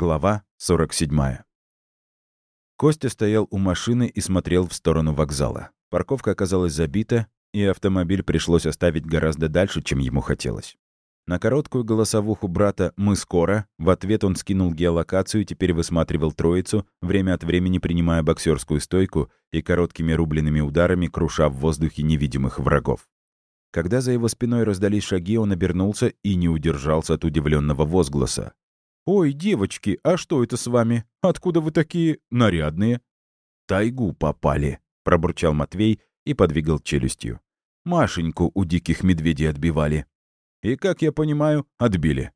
Глава 47. Костя стоял у машины и смотрел в сторону вокзала. Парковка оказалась забита, и автомобиль пришлось оставить гораздо дальше, чем ему хотелось. На короткую голосовуху брата «Мы скоро» в ответ он скинул геолокацию и теперь высматривал троицу, время от времени принимая боксерскую стойку и короткими рубленными ударами круша в воздухе невидимых врагов. Когда за его спиной раздались шаги, он обернулся и не удержался от удивленного возгласа. «Ой, девочки, а что это с вами? Откуда вы такие нарядные?» «Тайгу попали», — пробурчал Матвей и подвигал челюстью. «Машеньку у диких медведей отбивали». «И, как я понимаю, отбили».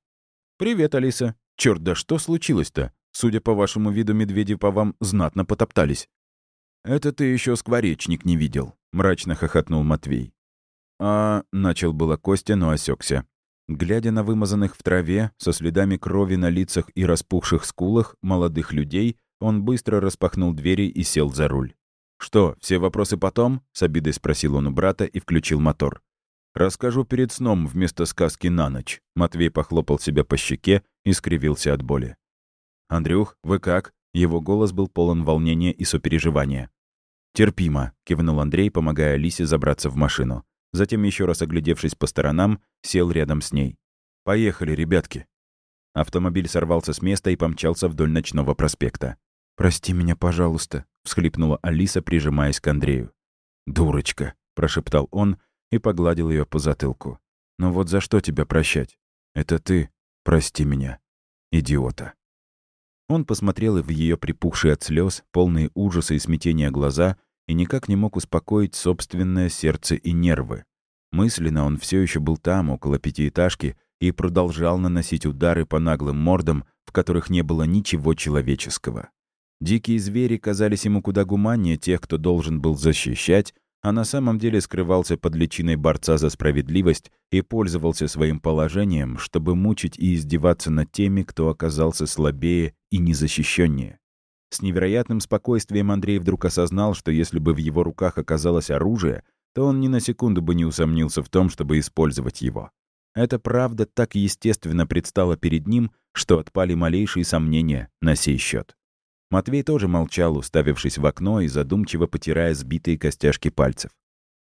«Привет, Алиса. Черт, да что случилось-то? Судя по вашему виду, медведи по вам знатно потоптались». «Это ты еще скворечник не видел», — мрачно хохотнул Матвей. «А...» — начал было Костя, но осекся. Глядя на вымазанных в траве, со следами крови на лицах и распухших скулах молодых людей, он быстро распахнул двери и сел за руль. «Что, все вопросы потом?» — с обидой спросил он у брата и включил мотор. «Расскажу перед сном вместо сказки на ночь». Матвей похлопал себя по щеке и скривился от боли. «Андрюх, вы как?» Его голос был полон волнения и сопереживания. «Терпимо», — кивнул Андрей, помогая Алисе забраться в машину. Затем, еще раз оглядевшись по сторонам, сел рядом с ней. «Поехали, ребятки!» Автомобиль сорвался с места и помчался вдоль ночного проспекта. «Прости меня, пожалуйста», — всхлипнула Алиса, прижимаясь к Андрею. «Дурочка», — прошептал он и погладил ее по затылку. «Но вот за что тебя прощать? Это ты. Прости меня, идиота». Он посмотрел в ее припухшие от слез, полные ужаса и смятения глаза и никак не мог успокоить собственное сердце и нервы. Мысленно он все еще был там, около пятиэтажки, и продолжал наносить удары по наглым мордам, в которых не было ничего человеческого. Дикие звери казались ему куда гуманнее тех, кто должен был защищать, а на самом деле скрывался под личиной борца за справедливость и пользовался своим положением, чтобы мучить и издеваться над теми, кто оказался слабее и незащищеннее. С невероятным спокойствием Андрей вдруг осознал, что если бы в его руках оказалось оружие, то он ни на секунду бы не усомнился в том, чтобы использовать его. Эта правда так естественно предстала перед ним, что отпали малейшие сомнения на сей счет. Матвей тоже молчал, уставившись в окно и задумчиво потирая сбитые костяшки пальцев.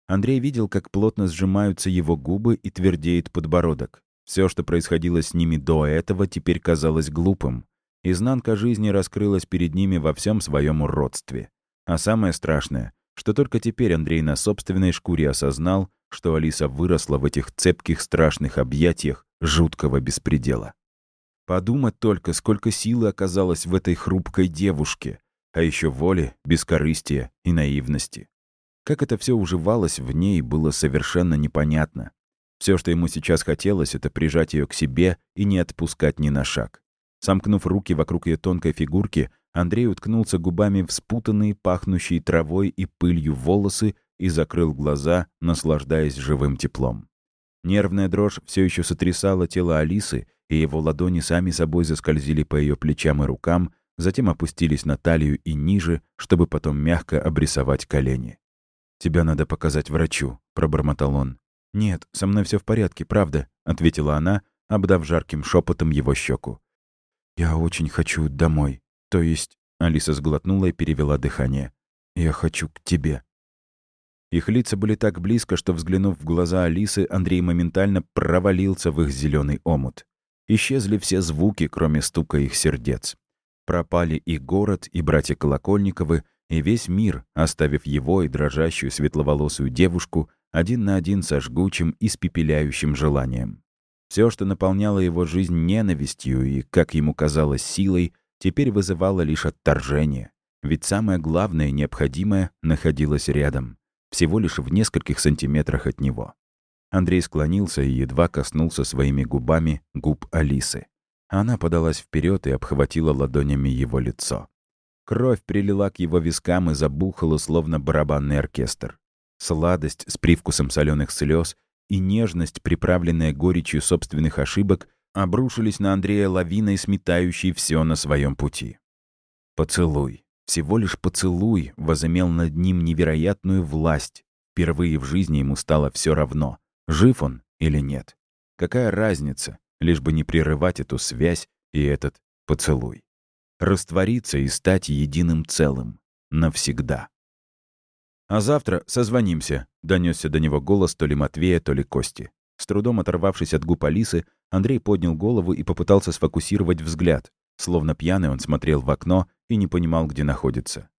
Андрей видел, как плотно сжимаются его губы и твердеет подбородок. Все, что происходило с ними до этого, теперь казалось глупым. Изнанка жизни раскрылась перед ними во всем своем уродстве. А самое страшное, что только теперь Андрей на собственной шкуре осознал, что Алиса выросла в этих цепких страшных объятиях жуткого беспредела. Подумать только, сколько силы оказалось в этой хрупкой девушке, а еще воли, бескорыстия и наивности. Как это все уживалось в ней, было совершенно непонятно. Все, что ему сейчас хотелось, это прижать ее к себе и не отпускать ни на шаг. Сомкнув руки вокруг ее тонкой фигурки, Андрей уткнулся губами в спутанные, пахнущие травой и пылью волосы и закрыл глаза, наслаждаясь живым теплом. Нервная дрожь все еще сотрясала тело Алисы, и его ладони сами собой заскользили по ее плечам и рукам, затем опустились на талию и ниже, чтобы потом мягко обрисовать колени. «Тебя надо показать врачу», — пробормотал он. «Нет, со мной все в порядке, правда», — ответила она, обдав жарким шепотом его щеку. «Я очень хочу домой. То есть...» Алиса сглотнула и перевела дыхание. «Я хочу к тебе». Их лица были так близко, что, взглянув в глаза Алисы, Андрей моментально провалился в их зеленый омут. Исчезли все звуки, кроме стука их сердец. Пропали и город, и братья Колокольниковы, и весь мир, оставив его и дрожащую светловолосую девушку один на один со жгучим, испепеляющим желанием. Все, что наполняло его жизнь ненавистью и, как ему казалось, силой, теперь вызывало лишь отторжение. Ведь самое главное и необходимое находилось рядом, всего лишь в нескольких сантиметрах от него. Андрей склонился и едва коснулся своими губами губ Алисы. Она подалась вперед и обхватила ладонями его лицо. Кровь прилила к его вискам и забухала, словно барабанный оркестр. Сладость с привкусом соленых слез и нежность, приправленная горечью собственных ошибок, обрушились на Андрея лавиной, сметающей все на своем пути. Поцелуй, всего лишь поцелуй, возымел над ним невероятную власть. Впервые в жизни ему стало все равно, жив он или нет. Какая разница, лишь бы не прерывать эту связь и этот поцелуй. раствориться и стать единым целым. Навсегда. «А завтра созвонимся», — донесся до него голос то ли Матвея, то ли Кости. С трудом оторвавшись от губ Алисы, Андрей поднял голову и попытался сфокусировать взгляд. Словно пьяный он смотрел в окно и не понимал, где находится.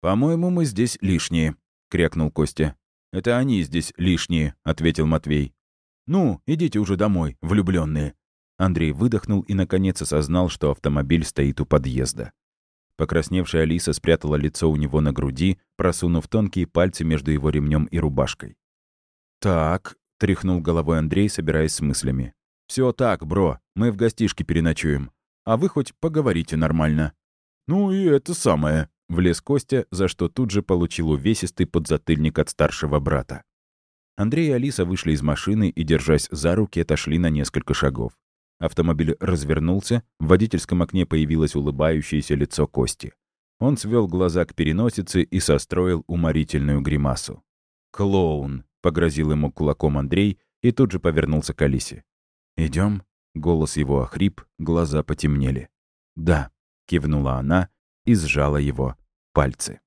«По-моему, мы здесь лишние», — крякнул Костя. «Это они здесь лишние», — ответил Матвей. «Ну, идите уже домой, влюбленные. Андрей выдохнул и, наконец, осознал, что автомобиль стоит у подъезда. Покрасневшая Алиса спрятала лицо у него на груди, просунув тонкие пальцы между его ремнем и рубашкой. «Так», — тряхнул головой Андрей, собираясь с мыслями. Все так, бро, мы в гостишке переночуем. А вы хоть поговорите нормально». «Ну и это самое», — влез Костя, за что тут же получил увесистый подзатыльник от старшего брата. Андрей и Алиса вышли из машины и, держась за руки, отошли на несколько шагов. Автомобиль развернулся, в водительском окне появилось улыбающееся лицо Кости. Он свел глаза к переносице и состроил уморительную гримасу. «Клоун!» — погрозил ему кулаком Андрей и тут же повернулся к Алисе. Идем? Голос его охрип, глаза потемнели. «Да», — кивнула она и сжала его пальцы.